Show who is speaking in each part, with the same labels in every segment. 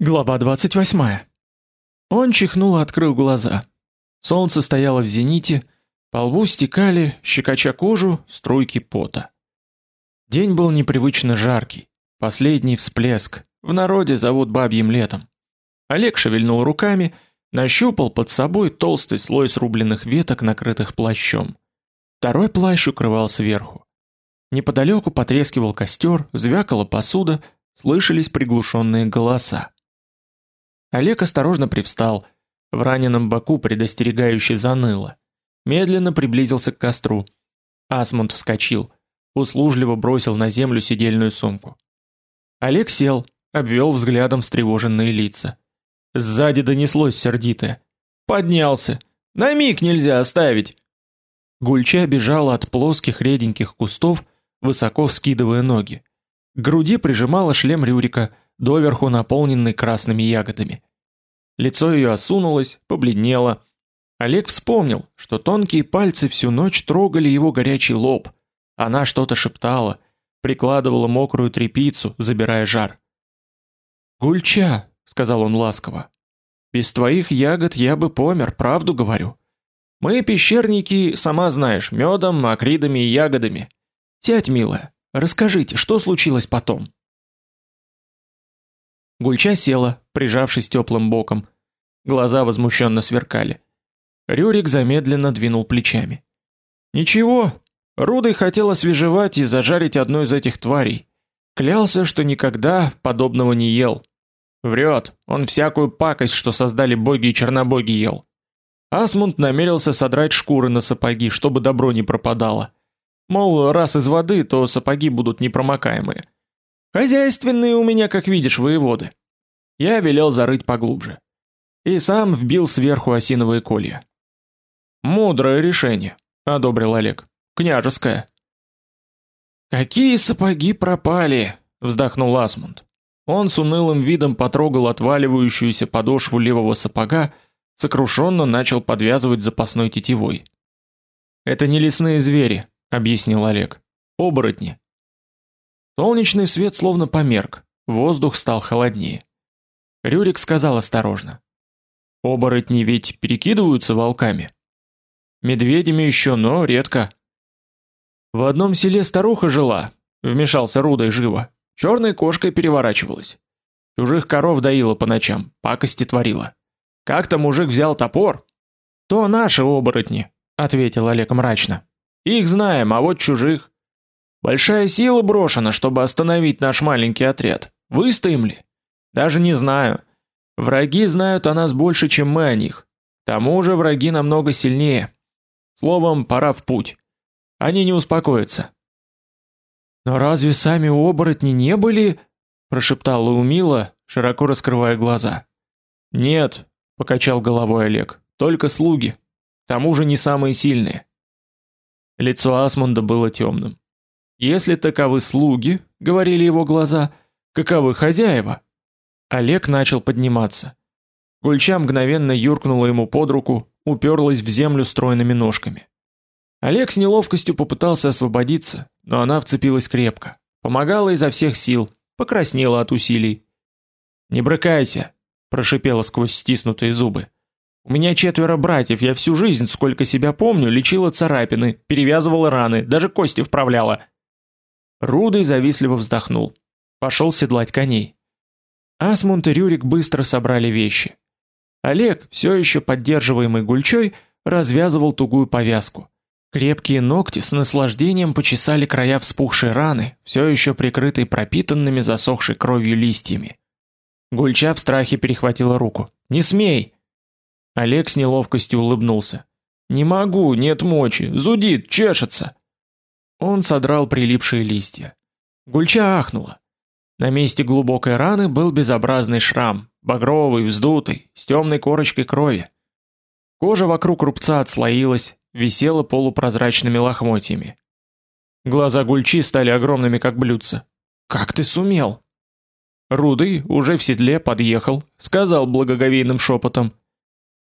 Speaker 1: Глава 28. Он чихнул и открыл глаза. Солнце стояло в зените, по лбу стекали, щекоча кожу, струйки пота. День был непривычно жаркий, последний всплеск, в народе зовут бабьим летом. Олег шевельнул руками, нащупал под собой толстый слой срубленных веток, накрытых плащом. Второй плащ укрывал сверху. Неподалеку потрескивал костер, звякала посуда, слышались приглушенные голоса. Олег осторожно привстал, в раненом боку предостерегающе заныло. Медленно приблизился к костру. Асмунд вскочил, услужливо бросил на землю сидельную сумку. Олег сел, обвел взглядом встревоженные лица. Сзади донеслось сердитое: "Поднялся. На миг нельзя оставить". Гульча бежала от плоских реденьких кустов, высоко вскидывая ноги. К груди прижимала шлем Рюрика, доверху наполненный красными ягодами. Лицо ее осунулось, побледнело. Олег вспомнил, что тонкие пальцы всю ночь трогали его горячий лоб. Она что-то шептала, прикладывала мокрую тряпицу, забирая жар. "Гульча", сказал он ласково. "Без твоих ягод я бы помер, правду говорю. Мы пещерники, сама знаешь, медом, акридами и ягодами. Сядь, милая, расскажите, что случилось потом?" Гульча села, прижавшись теплым боком. Глаза возмущенно сверкали. Рюрик замедленно двинул плечами. Ничего, Рудой хотел освежевать и зажарить одну из этих тварей. Клялся, что никогда подобного не ел. Врет, он всякую пакость, что создали боги и чернобоги ел. Асмунд намерился содрать шкуры на сапоги, чтобы добро не пропадало. Мол, раз из воды, то сапоги будут непромокаемые. Хозяйственные у меня, как видишь, воеводы. Я велел зарыть поглубже. И сам вбил сверху осиновые колья. Мудрое решение, одобрил Олег. Княжеское. Какие сапоги пропали, вздохнул Асмунд. Он с унылым видом потрогал отваливающуюся подошву левого сапога, сокрушенно начал подвязывать запасной тетивой. Это не лесные звери, объяснил Олег. Оборотни. Солнечный свет словно померк, воздух стал холоднее. Рюрик сказал осторожно: "Оборотни ведь перекидываются волками. Медведями еще, но редко. В одном селе старуха жила, вмешался Рудой живо. Черной кошкой переворачивалась. Чужих коров доила по ночам, пакости творила. Как-то мужик взял топор. То наши оборотни, ответил Олег мрачно. Их знаем, а вот чужих Большая сила брошена, чтобы остановить наш маленький отряд. Выстоим ли? Даже не знаю. Враги знают о нас больше, чем мы о них. К тому же враги намного сильнее. Словом, пора в путь. Они не успокоятся. Но разве сами оборотни не были? прошептала Умила, широко раскрывая глаза. Нет, покачал головой Олег. Только слуги. К тому же не самые сильные. Лицо Асмунда было темным. Если таковы слуги, говорили его глаза, каковы хозяева? Олег начал подниматься. Гульча мгновенно юркнула ему под руку, уперлась в землю стройными ножками. Олег с неловкостью попытался освободиться, но она вцепилась крепко, помогала изо всех сил, покраснела от усилий. "Не брыкайся", прошипела сквозь стиснутые зубы. У меня четверо братьев, я всю жизнь, сколько себя помню, лечила царапины, перевязывала раны, даже кости вправляла. Рудый завистливо вздохнул. Пошел седлать коней. Асмунд и Рюрик быстро собрали вещи. Олег, все еще поддерживаемый Гульчой, развязывал тугую повязку. Крепкие ногти с наслаждением почесали края вспухшей раны, все еще прикрытой пропитанными засохшей кровью листьями. Гульча в страхе перехватила руку. "Не смей!" Олег с неловкостью улыбнулся. "Не могу, нет мочи, зудит, чешется". Он содрал прилипшие листья. Гульча ахнула. На месте глубокой раны был безобразный шрам, багровый, вздутый, с темной корочкой крови. Кожа вокруг рубца отслоилась, висела полупрозрачными лохмотьями. Глаза Гульчи стали огромными, как блюдца. Как ты сумел? Рудый уже в седле подъехал, сказал благоговейным шепотом: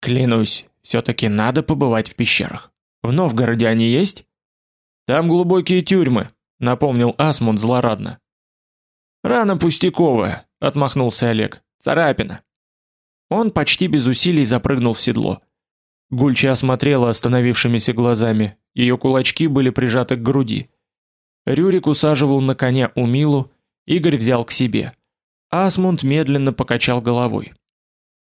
Speaker 1: "Клянусь, все таки надо побывать в пещерах. В Новгороде они есть?" Там глубокие тюрьмы, напомнил Асмунд злорадно. Рана пустяковая, отмахнулся Олег. царапина. Он почти без усилий запрыгнул в седло. Гульча смотрела остановившимися глазами, ее кулачки были прижаты к груди. Рюрик усаживал на коня Умилу, Игорь взял к себе. Асмунд медленно покачал головой.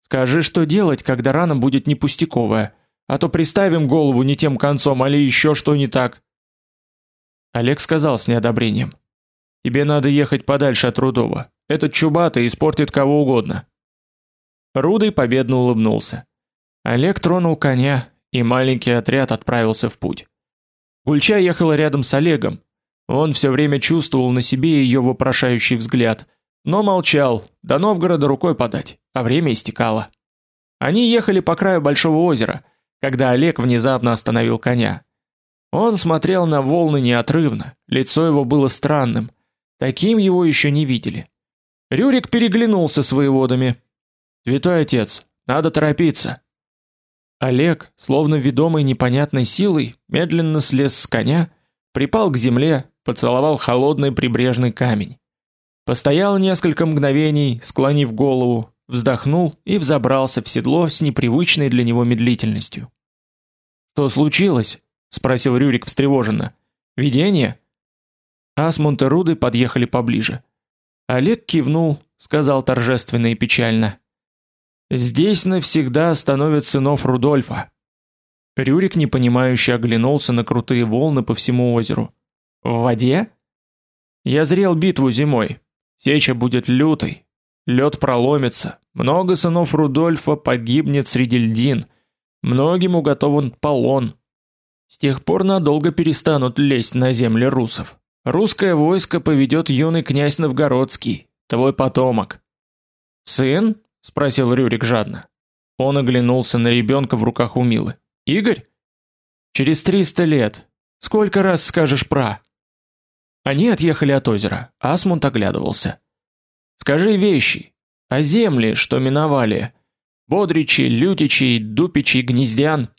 Speaker 1: Скажи, что делать, когда рана будет не пустяковая, а то приставим голову не тем концом, али еще что не так. Олег сказал с неодобрением: Тебе надо ехать подальше от Рудова. Этот чубатый испортит кого угодно. Рудый победно улыбнулся. Олег тронул коня, и маленький отряд отправился в путь. Гульча ехала рядом с Олегом. Он все время чувствовал на себе ее вопрошающий взгляд, но молчал. До Новгорода рукой подать, а время истекало. Они ехали по краю большого озера, когда Олег внезапно остановил коня. Он смотрел на волны неотрывно, лицо его было странным, таким его еще не видели. Рюрик переглянулся с воеводами. Святой отец, надо торопиться. Олег, словно ведомый непонятной силой, медленно слез с коня, припал к земле, поцеловал холодный прибрежный камень. Постоял несколько мгновений, склонив голову, вздохнул и взобрался в седло с непривычной для него медлительностью. "Что случилось?" Спросил Рюрик встревоженно. "Видение?" Асмунд и Руды подъехали поближе. Олег кивнул, сказал торжественно и печально: Здесь навсегда остановят сынов Рудольфа. Рюрик непонимающе оглянулся на крутые волны по всему озеру. В воде? Я зрел битву зимой. Сеча будет лютой. Лед проломится. Много сынов Рудольфа погибнет среди льдин. Многим уготован полон. С тех пор надолго перестанут лезть на земли русов. Русское войско поведет юный князь Новгородский, твой потомок. Сын? спросил Рюрик жадно. Он оглянулся на ребенка в руках у Милы. Игорь? Через триста лет. Сколько раз скажешь про? Они отъехали от озера. Асмунд оглядывался. Скажи вещи о земле, что миновали. Бодричи, Лютичи, Дупичи, Гнездян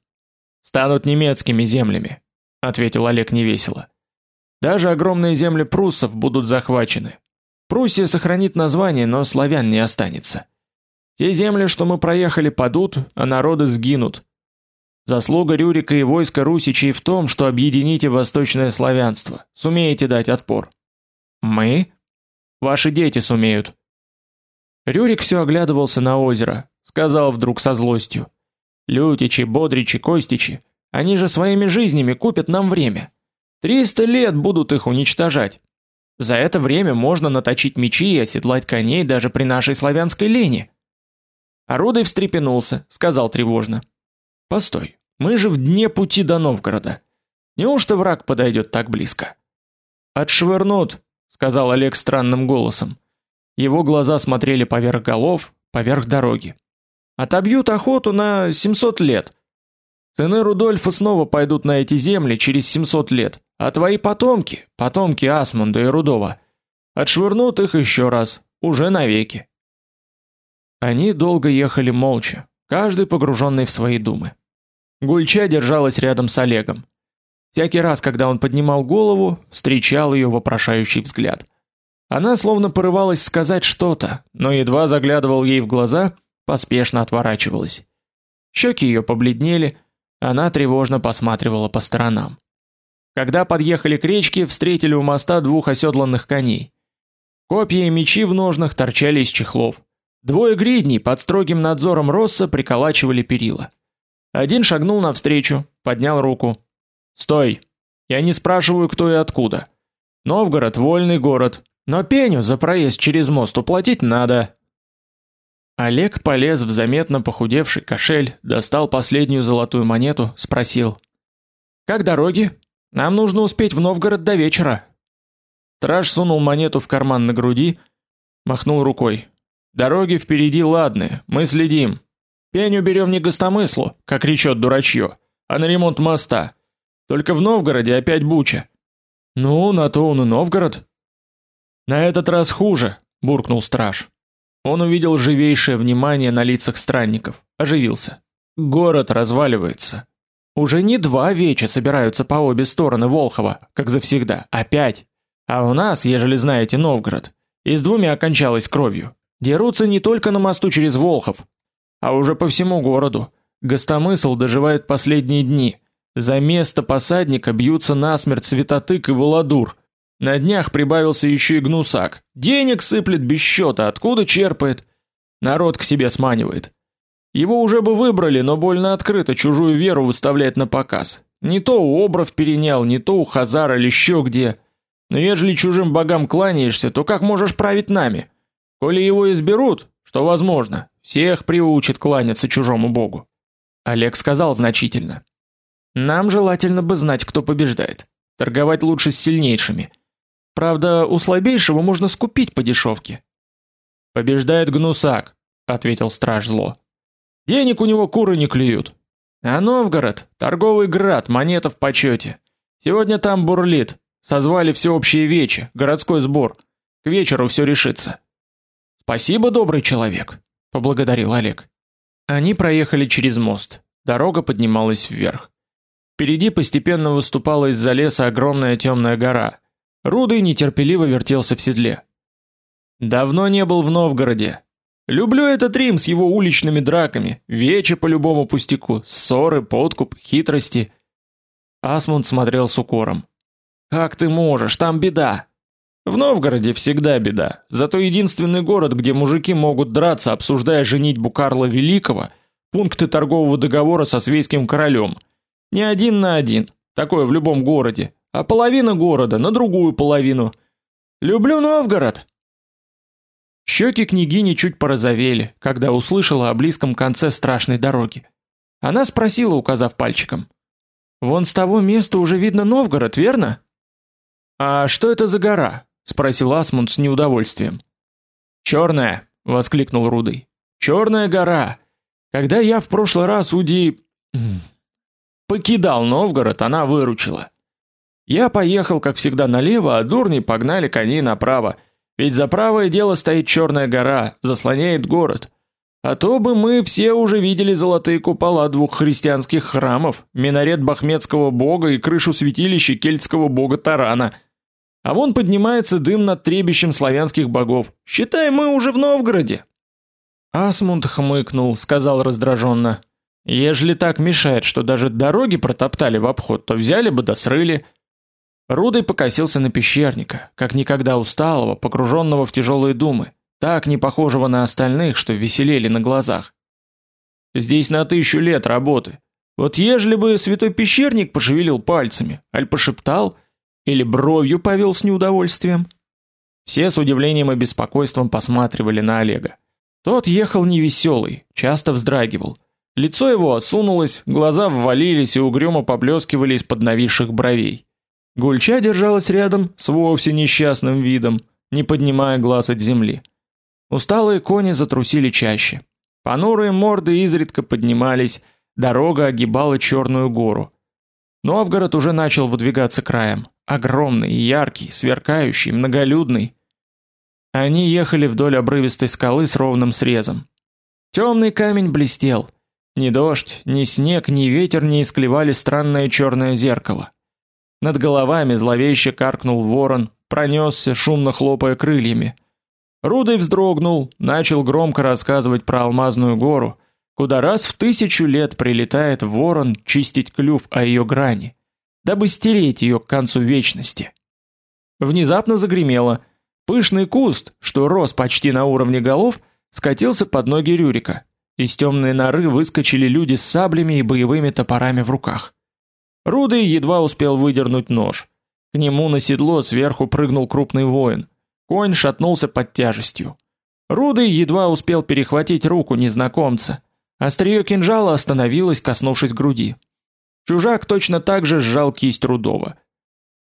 Speaker 1: станут немецкими землями, ответил Олег невесело. Даже огромные земли пруссов будут захвачены. Пруссия сохранит название, но славян не останется. Те земли, что мы проехали, падут, а народы сгинут. Заслуга Рюрика и войска русичей в том, что объедините восточное славянство. Сумеете дать отпор. Мы? Ваши дети сумеют. Рюрик все оглядывался на озеро, сказал вдруг со злостью: "Лютичи, Бодричи, Костичи, они же своими жизнями купят нам время. Триста лет будут их уничтожать. За это время можно наточить мечи и оседлать коней даже при нашей славянской лени. Орудый встрепенулся, сказал тревожно: "Постой, мы же в дне пути до Новгорода. Неужто враг подойдет так близко?" "Отшвырнут", сказал Олег странным голосом. Его глаза смотрели поверх голов, поверх дороги. "Отобьют охоту на 700 лет. Сыны Рудольфа снова пойдут на эти земли через 700 лет, а твои потомки, потомки Асмунда и Рудова, отшвырнут их еще раз, уже навеки". Они долго ехали молча, каждый погруженный в свои думы. Гульча держалась рядом с Олегом. Всякий раз, когда он поднимал голову, встречал ее вопрошающий взгляд. Она словно порывалась сказать что-то, но едва заглядывал ей в глаза, поспешно отворачивалась. Щеки ее побледнели, она тревожно посматривала по сторонам. Когда подъехали к речке, встретили у моста двух оседланных коней. Копья и мечи в ножнах торчали из чехлов. Двое гридней под строгим надзором Росса приколачивали перила. Один шагнул навстречу, поднял руку. "Стой. Я не спрашиваю, кто и откуда. Новгород вольный город, но пеню за проезд через мост уплатить надо". Олег полез в заметно похудевший кошель, достал последнюю золотую монету, спросил: "Как дороги? Нам нужно успеть в Новгород до вечера". Страж сунул монету в карман на груди, махнул рукой. Дороги впереди ладные, мы следим. Пеню берем не гостомыслу, как речет дурачье, а на ремонт моста. Только в Новгороде опять буча. Ну, на то он и Новгород. На этот раз хуже, буркнул страж. Он увидел живейшее внимание на лицах странников, оживился. Город разваливается. Уже не два веча собираются по обе стороны Волхова, как завсегда, а пять. А у нас, ежели знаете Новгород, и с двумя окончалось кровью. Дерутся не только на мосту через Волхов, а уже по всему городу. Гостомысл доживает последние дни. За место посадника бьются насмерть Светотык и Володур. На днях прибавился еще и Гнусак. Денег сыплет без счета, откуда черпает? Народ к себе сманивает. Его уже бы выбрали, но больно открыто чужую веру выставляет на показ. Не то у Обров перенял, не то у Хазар или еще где. Но ежели чужим богам кланяешься, то как можешь править нами? Коли его изберут, что возможно, всех приучит кланяться чужому богу. Олег сказал значительно: "Нам желательно бы знать, кто побеждает. Торговать лучше с сильнейшими. Правда, у слабейшего можно скупить по дешевке. Побеждает гнусак, ответил страж зло. Денег у него куры не клюют. А Новгород торговый град, монета в почете. Сегодня там бурлит. Созвали всеобщее вече, городской сбор. К вечеру все решится. Спасибо, добрый человек, поблагодарил Олег. Они проехали через мост. Дорога поднималась вверх. Впереди постепенно выступала из-за леса огромная темная гора. Рудый нетерпеливо вертелся в седле. Давно не был в Новгороде. Люблю этот Рим с его уличными драками, вече по любому пустяку, ссоры, подкуп, хитрости. Асмунд смотрел с укором. Как ты можешь? Там беда. В Новгороде всегда беда. Зато единственный город, где мужики могут драться, обсуждая женитьбу Карла Великого, пункты торгового договора со свейским королем. Не один на один, такое в любом городе, а половина города на другую половину. Люблю Новгород. Щеки княгини чуть порозовели, когда услышала о близком конце страшной дороги. Она спросила, указав пальчиком: "Вон с того места уже видно Новгород, верно?" "А что это за гора?" спросил Асмунд с неудовольствием. «Черная!» — воскликнул Рудый. «Черная гора! Когда я в прошлый раз уди... покидал Новгород, она выручила. Я поехал, как всегда, налево, а дурни погнали коней направо, ведь за правое дело стоит черная гора, заслоняет город. А то бы мы все уже видели золотые купола двух христианских храмов, минарет бахметского бога и крышу святилища кельтского бога Тарана — а вон поднимается дым над требищем славянских богов. Считай, мы уже в Новгороде. Асмунд хмыкнул, сказал раздраженно: "Ежели так мешает, что даже дороги протоптали в обход, то взяли бы да срыли". Рудой покосился на пещерника, как никогда усталого, погруженного в тяжелые думы, так не похожего на остальных, что веселели на глазах. Здесь на тысячу лет работы. Вот ежели бы святой пещерник пошевелил пальцами, аль пошептал, или бровью повел с неудовольствием. Все с удивлением и беспокойством посматривали на Олега. Тот ехал невеселый, часто вздрагивал. Лицо его осунулось, глаза ввалились и угрюмо поблескивали из-под нависших бровей. Гульча держалась рядом с вовсе несчастным видом, не поднимая глаз от земли. Усталые кони затрусили чаще. Понурые морды изредка поднимались, дорога огибала черную гору. Новгород уже начал выдвигаться краем. Огромный, яркий, сверкающий, многолюдный. Они ехали вдоль обрывистой скалы с ровным срезом. Темный камень блестел. Ни дождь, ни снег, ни ветер не исклевали странное черное зеркало. Над головами зловеще каркнул ворон, пронесся, шумно хлопая крыльями. Рудый вздрогнул, начал громко рассказывать про алмазную гору, куда раз в тысячу лет прилетает ворон чистить клюв о ее грани дабы стереть ее к концу вечности. Внезапно загремело. Пышный куст, что рос почти на уровне голов, скатился под ноги Рюрика. Из темной норы выскочили люди с саблями и боевыми топорами в руках. Рудый едва успел выдернуть нож. К нему на седло сверху прыгнул крупный воин. Конь шатнулся под тяжестью. Рудый едва успел перехватить руку незнакомца. Острие кинжала остановилось, коснувшись груди. Чужак точно так же сжал кисть Рудова.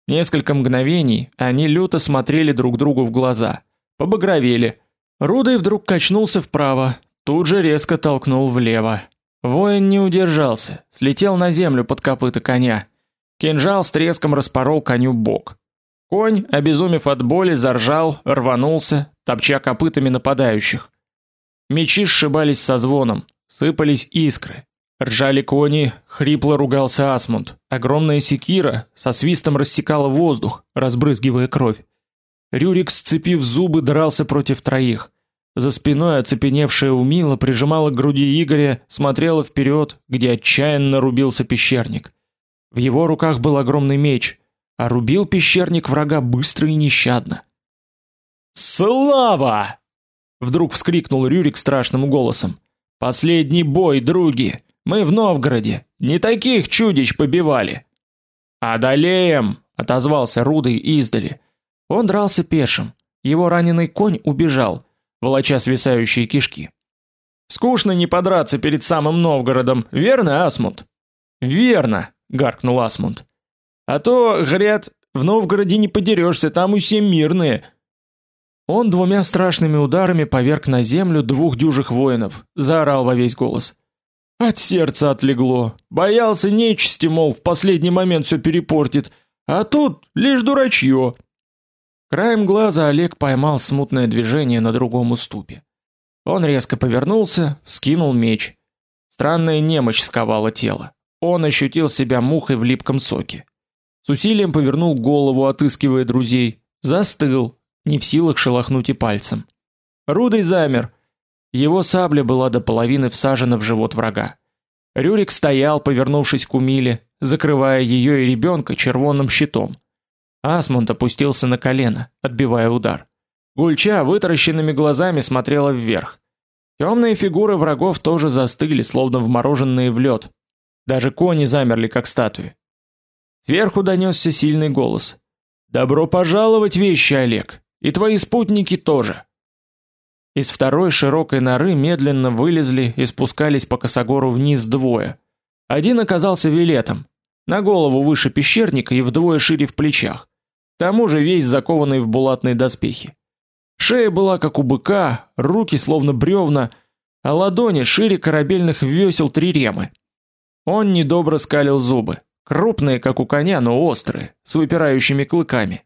Speaker 1: Несколько мгновений они люто смотрели друг другу в глаза, побагровели. Рудый вдруг качнулся вправо, тут же резко толкнул влево. Воин не удержался, слетел на землю под копыта коня. Кинжал с треском распорол коню бок. Конь, обезумев от боли, заржал, рванулся, топча копытами нападающих. Мечи сшибались со звоном, сыпались искры. Ржали кони, хрипло ругался Асмунд. Огромная секира со свистом рассекала воздух, разбрызгивая кровь. Рюрик, сцепив зубы, дрался против троих. За спиной оцепеневшая Умила прижимала к груди Игоря, смотрела вперед, где отчаянно рубился пещерник. В его руках был огромный меч, а рубил пещерник врага быстро и нещадно. «Слава!» — вдруг вскрикнул Рюрик страшным голосом. «Последний бой, други! Мы в Новгороде! Не таких чудищ побивали!» «Одолеем!» — отозвался Рудый издали. Он дрался пешим. Его раненый конь убежал, волоча свисающие кишки. Скучно не подраться перед самым Новгородом, верно, Асмунд? Верно, гаркнул Асмунд. А то, говорят, в Новгороде не подерешься, там все мирные. Он двумя страшными ударами поверг на землю двух дюжих воинов, заорал во весь голос. От сердца отлегло. Боялся нечисти, мол, в последний момент все перепортит, а тут лишь дурачье. Краем глаза Олег поймал смутное движение на другом уступе. Он резко повернулся, вскинул меч. Странная немощь сковала тело. Он ощутил себя мухой в липком соке. С усилием повернул голову, отыскивая друзей, застыл, не в силах шелохнуть и пальцем. Рудый замер. Его сабля была до половины всажена в живот врага. Рюрик стоял, повернувшись к Умиле, закрывая ее и ребенка червонным щитом. Асмунд опустился на колено, отбивая удар. Гульча вытаращенными глазами смотрела вверх. Темные фигуры врагов тоже застыли, словно вмороженные в лед. Даже кони замерли, как статуи. Сверху донесся сильный голос. «Добро пожаловать, вещи, Олег! И твои спутники тоже!» Из второй широкой норы медленно вылезли и спускались по косогору вниз двое. Один оказался вилетом, на голову выше пещерника и вдвое шире в плечах. К тому же весь закованный в булатные доспехи. Шея была как у быка, руки словно бревна, а ладони шире корабельных весел триремы. Он недобро скалил зубы, крупные, как у коня, но острые, с выпирающими клыками.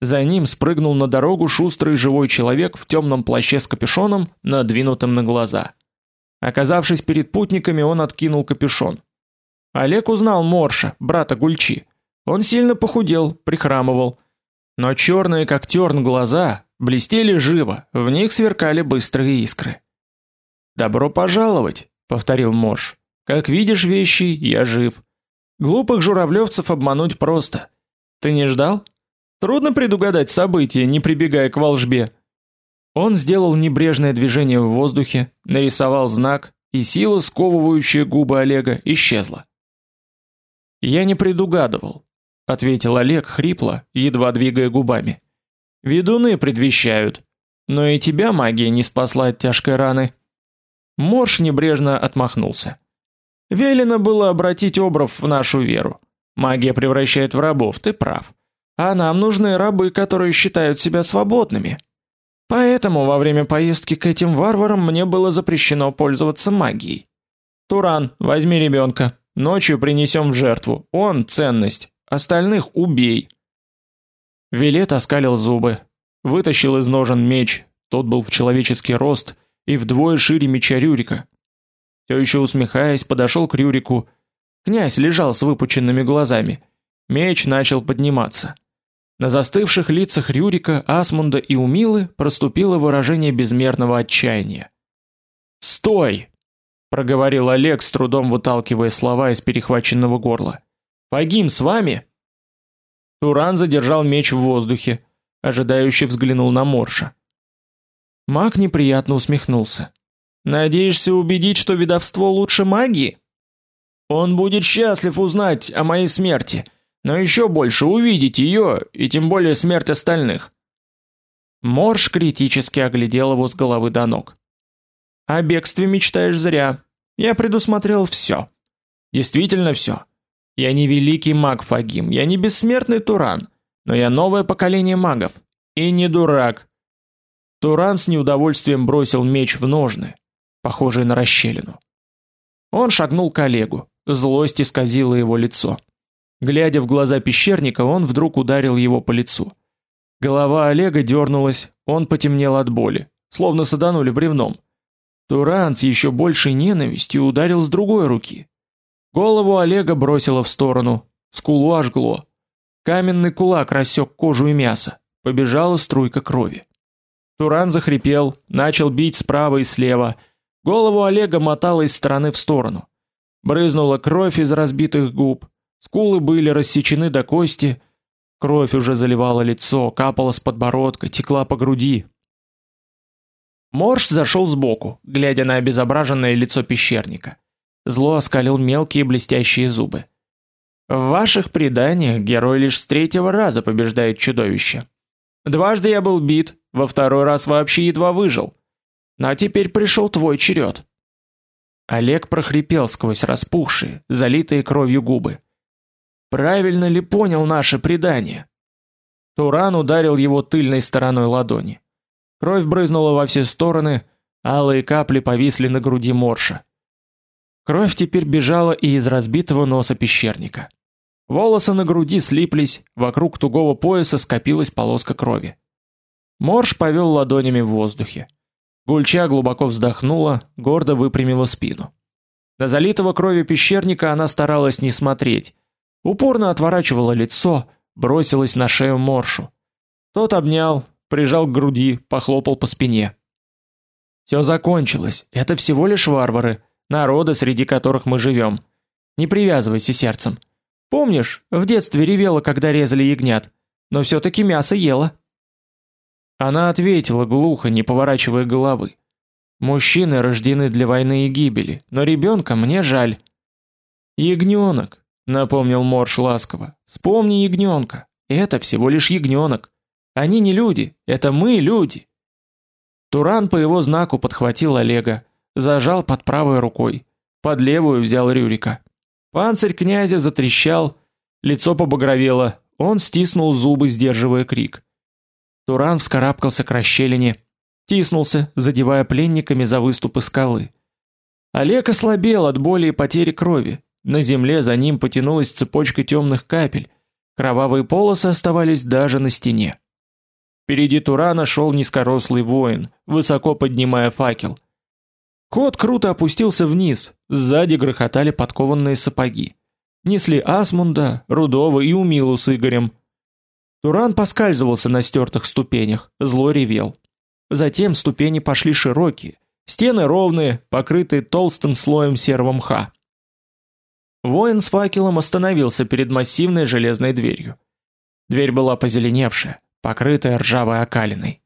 Speaker 1: За ним спрыгнул на дорогу шустрый живой человек в темном плаще с капюшоном, надвинутым на глаза. Оказавшись перед путниками, он откинул капюшон. Олег узнал Морша, брата Гульчи. Он сильно похудел, прихрамывал, но черные как терн глаза блестели живо, в них сверкали быстрые искры. Добро пожаловать, повторил Мош. Как видишь, вещи, я жив. Глупых журавлевцев обмануть просто. Ты не ждал? Трудно предугадать события, не прибегая к волжбе. Он сделал небрежное движение в воздухе, нарисовал знак, и сила, сковывающая губы Олега, исчезла. Я не предугадывал, ответил Олег хрипло, едва двигая губами. Ведуны предвещают, но и тебя магия не спасла от тяжкой раны. Морш небрежно отмахнулся. Велено было обратить обров в нашу веру. Магия превращает в рабов, ты прав. А нам нужны рабы, которые считают себя свободными. Поэтому во время поездки к этим варварам мне было запрещено пользоваться магией. Туран, возьми ребенка. Ночью принесем в жертву. Он ценность. Остальных убей. Вилет оскалил зубы, вытащил из ножен меч. Тот был в человеческий рост и вдвое шире меча Рюрика. Все еще усмехаясь, подошел к Рюрику. Князь лежал с выпученными глазами. Меч начал подниматься. На застывших лицах Рюрика, Асмунда и Умилы проступило выражение безмерного отчаяния. "Стой!" проговорил Олег, с трудом выталкивая слова из перехваченного горла. Погим с вами. Туран задержал меч в воздухе, ожидающе взглянул на Морша. Маг неприятно усмехнулся. Надеешься убедить, что ведовство лучше магии? Он будет счастлив узнать о моей смерти, но еще больше увидеть ее и тем более смерть остальных. Морш критически оглядел его с головы до ног. О бегстве мечтаешь зря. Я предусмотрел все. Действительно все. Я не великий маг Фагим, я не бессмертный Туран, но я новое поколение магов и не дурак. Туран с неудовольствием бросил меч в ножны, похожие на расщелину. Он шагнул к Олегу, злость исказила его лицо. Глядя в глаза пещерника, он вдруг ударил его по лицу. Голова Олега дернулась, он потемнел от боли, словно саданули бревном. Туран с еще большей ненавистью ударил с другой руки. Голову Олега бросило в сторону, скулу ожгло. Каменный кулак рассек кожу и мясо, побежала струйка крови. Туран захрипел, начал бить справа и слева. Голову Олега мотало из стороны в сторону. Брызнула кровь из разбитых губ. Скулы были рассечены до кости. Кровь уже заливала лицо, капала с подбородка, текла по груди. Морж зашел сбоку, глядя на обезображенное лицо пещерника. Зло оскалил мелкие блестящие зубы. В ваших преданиях герой лишь с третьего раза побеждает чудовище. Дважды я был бит, во второй раз вообще едва выжил. А теперь пришел твой черед. Олег прохрипел сквозь распухшие, залитые кровью губы. Правильно ли понял наше предание? Туран ударил его тыльной стороной ладони. Кровь брызнула во все стороны, алые капли повисли на груди Морша. Кровь теперь бежала и из разбитого носа пещерника. Волосы на груди слиплись, вокруг тугого пояса скопилась полоска крови. Морж повел ладонями в воздухе. Гульча глубоко вздохнула, гордо выпрямила спину. До залитого кровью пещерника она старалась не смотреть. Упорно отворачивала лицо, бросилась на шею Моршу. Тот обнял, прижал к груди, похлопал по спине. Все закончилось. Это всего лишь варвары, народы, среди которых мы живем. Не привязывайся сердцем. Помнишь, в детстве ревела, когда резали ягнят, но все таки мясо ела. Она ответила глухо, не поворачивая головы. Мужчины рождены для войны и гибели, но ребенка мне жаль. Ягненок, напомнил Морш ласково. Вспомни ягненка. Это всего лишь ягненок. Они не люди, это мы люди. Туран по его знаку подхватил Олега, зажал под правой рукой, под левую взял Рюрика. Панцирь князя затрещал, лицо побагровело, он стиснул зубы, сдерживая крик. Туран вскарабкался к расщелине, тиснулся, задевая пленниками за выступы скалы. Олег ослабел от боли и потери крови. На земле за ним потянулась цепочка темных капель. Кровавые полосы оставались даже на стене. Впереди Турана шел низкорослый воин, высоко поднимая факел. Кот круто опустился вниз, сзади грохотали подкованные сапоги. Несли Асмунда, Рудова и Умилу с Игорем. Туран поскальзывался на стертых ступенях, зло ревел. Затем ступени пошли широкие, стены ровные, покрытые толстым слоем серого мха. Воин с факелом остановился перед массивной железной дверью. Дверь была позеленевшая, покрытая ржавой окалиной.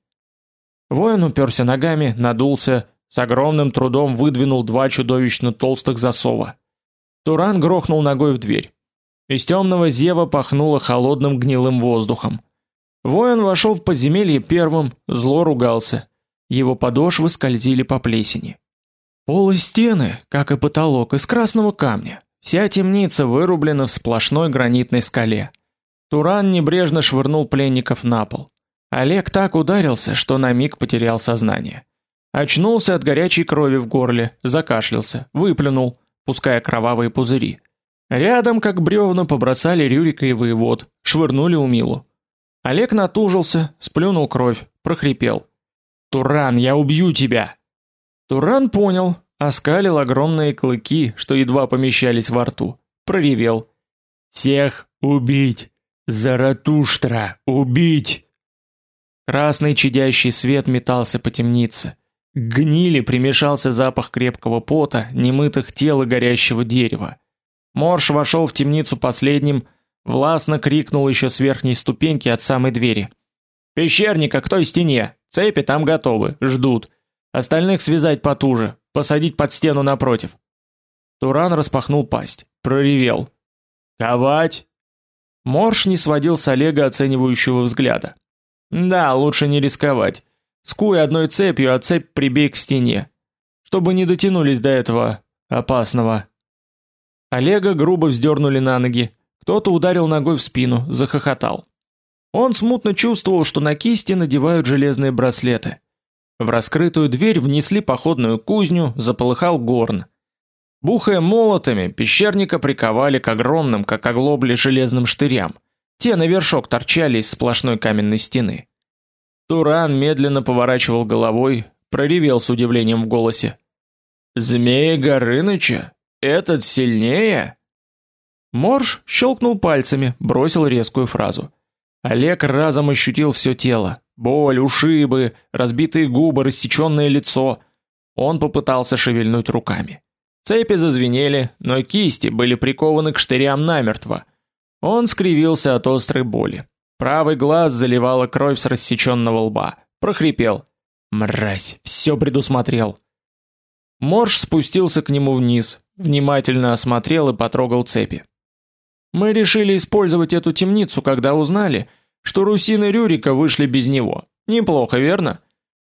Speaker 1: Воин уперся ногами, надулся, с огромным трудом выдвинул два чудовищно толстых засова. Туран грохнул ногой в дверь. Из темного зева пахнуло холодным гнилым воздухом. Воин вошел в подземелье первым, зло ругался. Его подошвы скользили по плесени. Пол и стены, как и потолок, из красного камня. Вся темница вырублена в сплошной гранитной скале. Туран небрежно швырнул пленников на пол. Олег так ударился, что на миг потерял сознание. Очнулся от горячей крови в горле, закашлялся, выплюнул, пуская кровавые пузыри. Рядом, как бревна, побросали Рюрика и воевод, швырнули у Милу. Олег натужился, сплюнул кровь, прохрипел: "Туран, я убью тебя". Туран понял, оскалил огромные клыки, что едва помещались во рту, проревел: "Всех убить! Заратуштра, убить!" Красный чадящий свет метался по темнице. Гнили примешался запах крепкого пота, немытых тел и горящего дерева. Морш вошел в темницу последним, властно крикнул еще с верхней ступеньки от самой двери: "Пещерника к той стене! Цепи там готовы, ждут. Остальных связать потуже, посадить под стену напротив". Туран распахнул пасть, проревел: "Ковать!" Морш не сводил с Олега оценивающего взгляда. "Да, лучше не рисковать. Скуй одной цепью, а цепь прибей к стене, чтобы не дотянулись до этого опасного. Олега грубо вздернули на ноги. Кто-то ударил ногой в спину, захохотал. Он смутно чувствовал, что на кисти надевают железные браслеты. В раскрытую дверь внесли походную кузню, заполыхал горн. Бухая молотами, пещерника приковали к огромным, как оглобли, железным штырям. Те на вершок торчали из сплошной каменной стены. Туран медленно поворачивал головой, проревел с удивлением в голосе: "Змея Горыныча? Этот сильнее?" Морж щелкнул пальцами, бросил резкую фразу. Олег разом ощутил все тело, Боль, ушибы, разбитые губы, рассеченное лицо. Он попытался шевельнуть руками. Цепи зазвенели, но кисти были прикованы к штырям намертво. Он скривился от острой боли. Правый глаз заливала кровь с рассеченного лба. Прохрипел: "Мразь, все предусмотрел". Морж спустился к нему вниз, внимательно осмотрел и потрогал цепи. Мы решили использовать эту темницу, когда узнали, что русины Рюрика вышли без него. Неплохо, верно?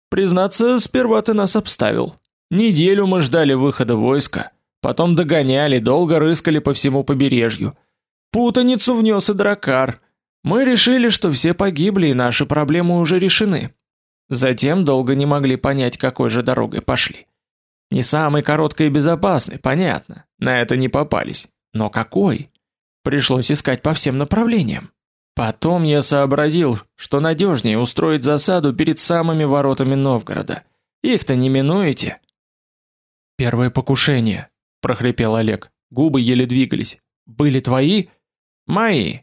Speaker 1: Признаться, сперва ты нас обставил. Неделю мы ждали выхода войска, потом догоняли, долго рыскали по всему побережью. Путаницу внес и дракар. Мы решили, что все погибли и наши проблемы уже решены. Затем долго не могли понять, какой же дорогой пошли. Не самой короткой и безопасной, понятно. На это не попались. Но какой? Пришлось искать по всем направлениям. Потом я сообразил, что надежнее устроить засаду перед самыми воротами Новгорода. Их-то не минуете. Первое покушение, прохрипел Олег. Губы еле двигались. Были твои? Мои.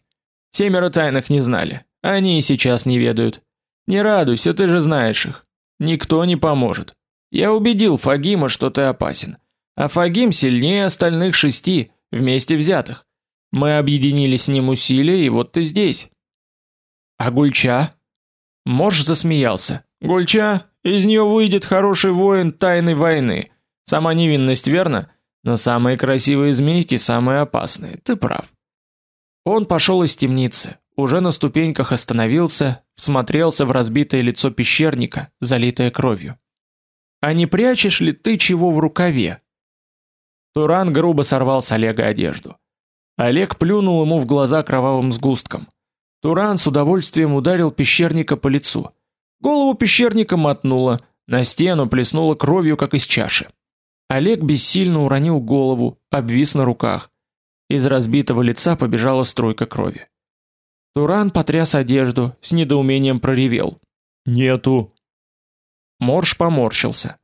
Speaker 1: Семеро тайных не знали. Они и сейчас не ведают. Не радуйся, ты же знаешь их. Никто не поможет. Я убедил Фагима, что ты опасен. А Фагим сильнее остальных шести вместе взятых. Мы объединили с ним усилия, и вот ты здесь. А Гульча? Морж засмеялся. Гульча, из нее выйдет хороший воин тайной войны. Сама невинность, верно? Но самые красивые змейки самые опасные. Ты прав. Он пошел из темницы, уже на ступеньках остановился, смотрелся в разбитое лицо пещерника, залитое кровью. А не прячешь ли ты чего в рукаве? Туран грубо сорвал с Олега одежду. Олег плюнул ему в глаза кровавым сгустком. Туран с удовольствием ударил пещерника по лицу. Голову пещерника мотнуло, на стену плеснуло кровью, как из чаши. Олег бессильно уронил голову, обвис на руках. Из разбитого лица побежала струйка крови. Туран потряс одежду, с недоумением проревел: "Нету". Морж поморщился.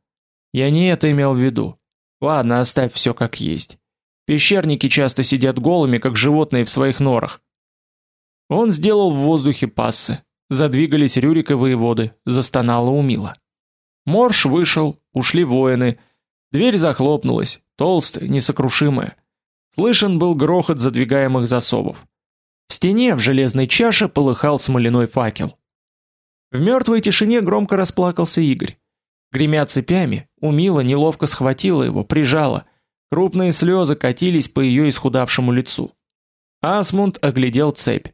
Speaker 1: "Я не это имел в виду. Ладно, оставь все как есть. Пещерники часто сидят голыми, как животные в своих норах. Он сделал в воздухе пассы. Задвигались Рюрик и воеводы, застонало умило. Морж вышел, ушли воины. Дверь захлопнулась, толстая, несокрушимая. Слышен был грохот задвигаемых засовов. В стене в железной чаше полыхал смоляной факел. В мертвой тишине громко расплакался Игорь. Гремя цепями, Умила неловко схватила его, прижала. Крупные слезы катились по ее исхудавшему лицу. Асмунд оглядел цепь.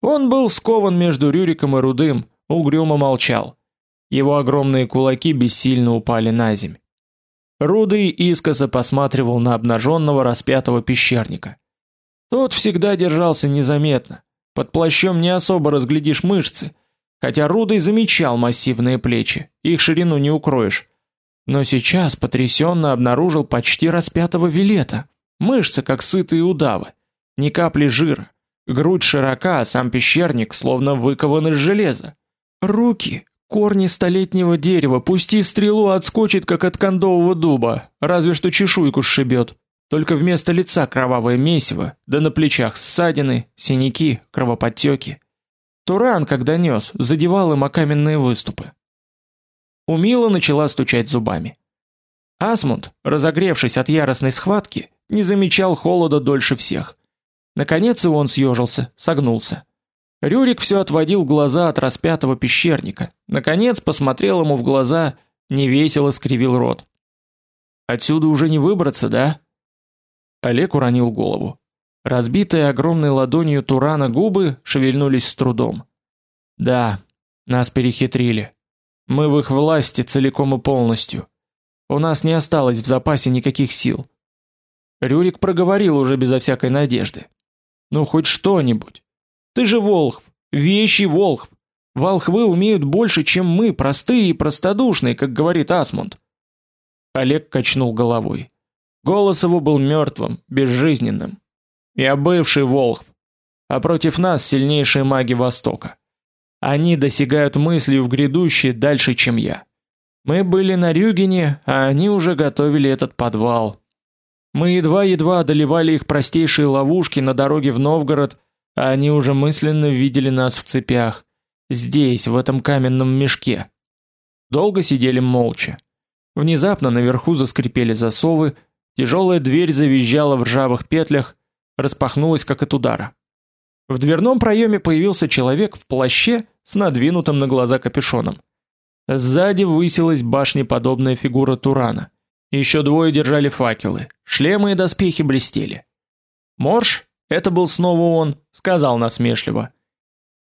Speaker 1: Он был скован между Рюриком и Рудым, угрюмо молчал. Его огромные кулаки бессильно упали на земь. Рудый искоса посматривал на обнаженного распятого пещерника. Тот всегда держался незаметно. Под плащом не особо разглядишь мышцы, хотя Рудый замечал массивные плечи, их ширину не укроешь. Но сейчас потрясенно обнаружил почти распятого вилета. Мышцы как сытые удавы, ни капли жира. Грудь широка, а сам пещерник словно выкован из железа. Руки корни столетнего дерева, пусти стрелу, отскочит как от кондового дуба, разве что чешуйку сшибет. Только вместо лица кровавое месиво, да на плечах ссадины, синяки, кровоподтеки. Туран, когда нес, задевал им о каменные выступы. Умила начала стучать зубами. Асмунд, разогревшись от яростной схватки, не замечал холода дольше всех. Наконец и он съежился, согнулся. Рюрик все отводил глаза от распятого пещерника. Наконец посмотрел ему в глаза, невесело скривил рот. Отсюда уже не выбраться, да? Олег уронил голову. Разбитые огромной ладонью Турана губы шевельнулись с трудом. Да, нас перехитрили. Мы в их власти целиком и полностью. У нас не осталось в запасе никаких сил. Рюрик проговорил уже безо всякой надежды. Ну хоть что-нибудь. Ты же волхв, вещий волхв. Волхвы умеют больше, чем мы, простые и простодушные, как говорит Асмунд. Олег качнул головой. Голос его был мертвым, безжизненным. Я бывший волхв, а против нас сильнейшие маги Востока. Они досягают мыслью в грядущее дальше, чем я. Мы были на Рюгене, а они уже готовили этот подвал. Мы едва-едва одолевали их простейшие ловушки на дороге в Новгород, а они уже мысленно видели нас в цепях. Здесь, в этом каменном мешке. Долго сидели молча. Внезапно наверху заскрипели засовы, тяжелая дверь завизжала в ржавых петлях, распахнулась как от удара. В дверном проеме появился человек в плаще с надвинутым на глаза капюшоном. Сзади высилась башнеподобная фигура Турана. Еще двое держали факелы, шлемы и доспехи блестели. Морж, это был снова он, сказал насмешливо: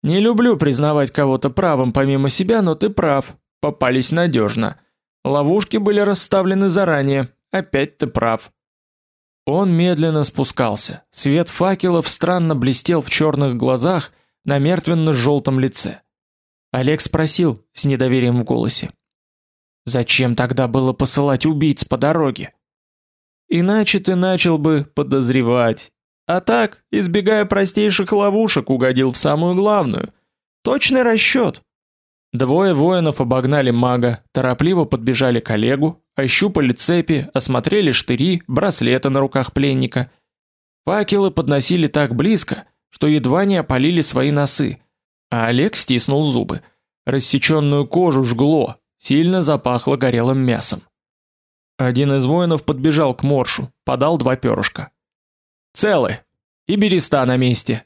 Speaker 1: "Не люблю признавать кого-то правым помимо себя, но ты прав. Попались надежно. Ловушки были расставлены заранее. Опять ты прав". Он медленно спускался. Свет факелов странно блестел в черных глазах, на мертвенно желтом лице. Олег спросил с недоверием в голосе: "Зачем тогда было посылать убийц по дороге?" Иначе ты начал бы подозревать. А так, избегая простейших ловушек, угодил в самую главную. Точный расчет. Двое воинов обогнали мага, торопливо подбежали к Олегу, ощупали цепи, осмотрели штыри, браслеты на руках пленника. Факелы подносили так близко, что едва не опалили свои носы, а Олег стиснул зубы. Рассеченную кожу жгло, сильно запахло горелым мясом. Один из воинов подбежал к Моршу, подал два перышка. Целы. И береста на месте.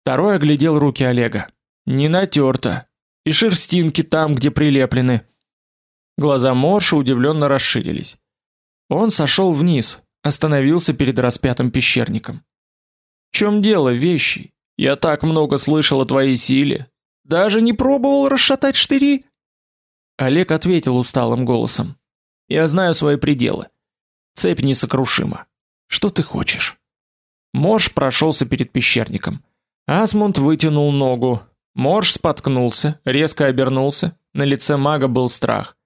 Speaker 1: Второй оглядел руки Олега. Не натерто. И шерстинки там, где прилеплены. Глаза Морша удивленно расширились. Он сошел вниз, остановился перед распятым пещерником. В чем дело, вещи? Я так много слышал о твоей силе. Даже не пробовал расшатать штыри? Олег ответил усталым голосом. Я знаю свои пределы. Цепь несокрушима. Что ты хочешь? Морж прошелся перед пещерником. Асмунд вытянул ногу. Морж споткнулся, резко обернулся. На лице мага был страх.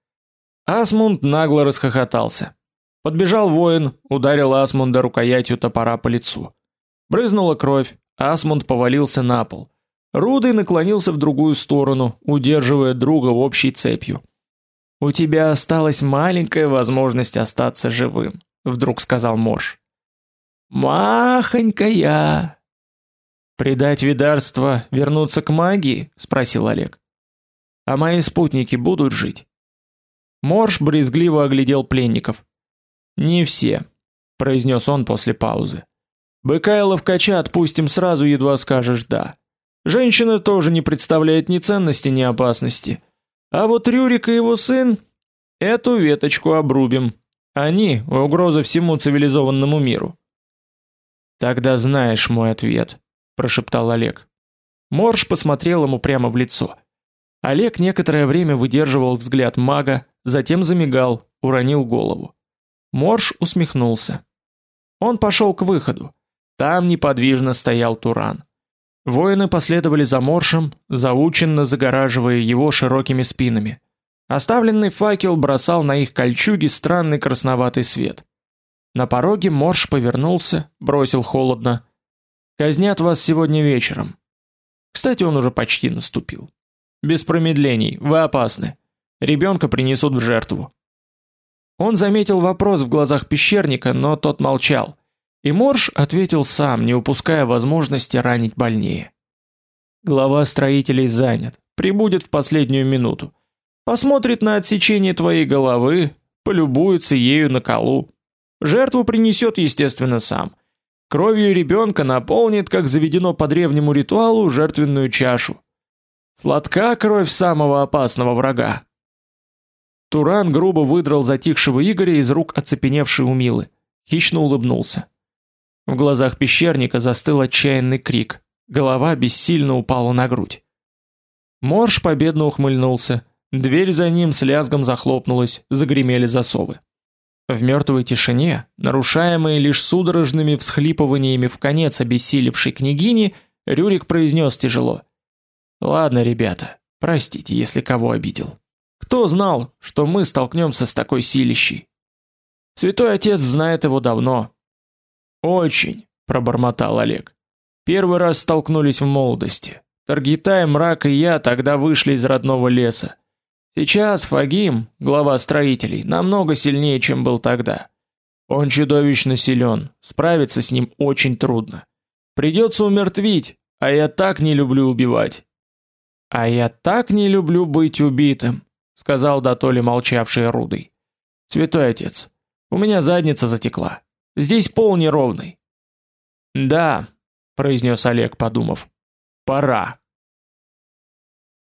Speaker 1: Асмунд нагло расхохотался. Подбежал воин, ударил Асмунда рукоятью топора по лицу. Брызнула кровь, Асмунд повалился на пол. Рудый наклонился в другую сторону, удерживая друга общей цепью. У тебя осталась маленькая возможность остаться живым, вдруг сказал Морж. Махонькая. Предать видарство, вернуться к магии, спросил Олег. А мои спутники будут жить? Морж брезгливо оглядел пленников. Не все, произнес он после паузы. Быка и отпустим сразу, едва скажешь да. Женщина тоже не представляет ни ценности, ни опасности. А вот Рюрик и его сын эту веточку обрубим. Они угроза всему цивилизованному миру. Тогда знаешь мой ответ, прошептал Олег. Морж посмотрел ему прямо в лицо. Олег некоторое время выдерживал взгляд мага, затем замигал, уронил голову. Морж усмехнулся. Он пошел к выходу. Там неподвижно стоял Туран. Воины последовали за Моршем, заученно загораживая его широкими спинами. Оставленный факел бросал на их кольчуги странный красноватый свет. На пороге Морш повернулся, бросил холодно: "Казнят вас сегодня вечером". Кстати, он уже почти наступил. Без промедлений, вы опасны. Ребенка принесут в жертву. Он заметил вопрос в глазах пещерника, но тот молчал, и Морж ответил сам, не упуская возможности ранить больнее. Глава строителей занят, прибудет в последнюю минуту. Посмотрит на отсечение твоей головы, полюбуется ею на колу. Жертву принесет, естественно, сам. Кровью ребенка наполнит, как заведено по древнему ритуалу, жертвенную чашу. Сладка кровь самого опасного врага. Туран грубо выдрал затихшего Игоря из рук оцепеневшей Умилы. Хищно улыбнулся. В глазах пещерника застыл отчаянный крик. Голова бессильно упала на грудь. Морж победно ухмыльнулся. Дверь за ним с лязгом захлопнулась, загремели засовы. В мертвой тишине, нарушаемой лишь судорожными всхлипываниями в конец обессилевшей княгини, Рюрик произнес тяжело: "Ладно, ребята, простите, если кого обидел. Кто знал, что мы столкнемся с такой силищей? Святой отец знает его давно". "Очень", пробормотал Олег. "Первый раз столкнулись в молодости. Таргитай, мрак и я тогда вышли из родного леса. Сейчас Фагим, глава строителей, намного сильнее, чем был тогда. Он чудовищно силен, справиться с ним очень трудно. Придется умертвить, а я так не люблю убивать. А я так не люблю быть убитым, сказал дотоле молчавший Рудый. Святой отец, у меня задница затекла. Здесь пол неровный. Да, произнес Олег, подумав. Пора.